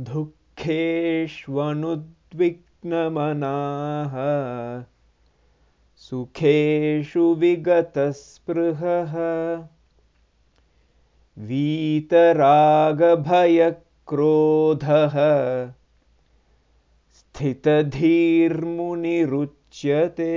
दुःखेष्वनुद्विग्नमनाः सुखेषु विगतस्पृहः वीतरागभयक्रोधः स्थितधीर्मुनिरुच्यते।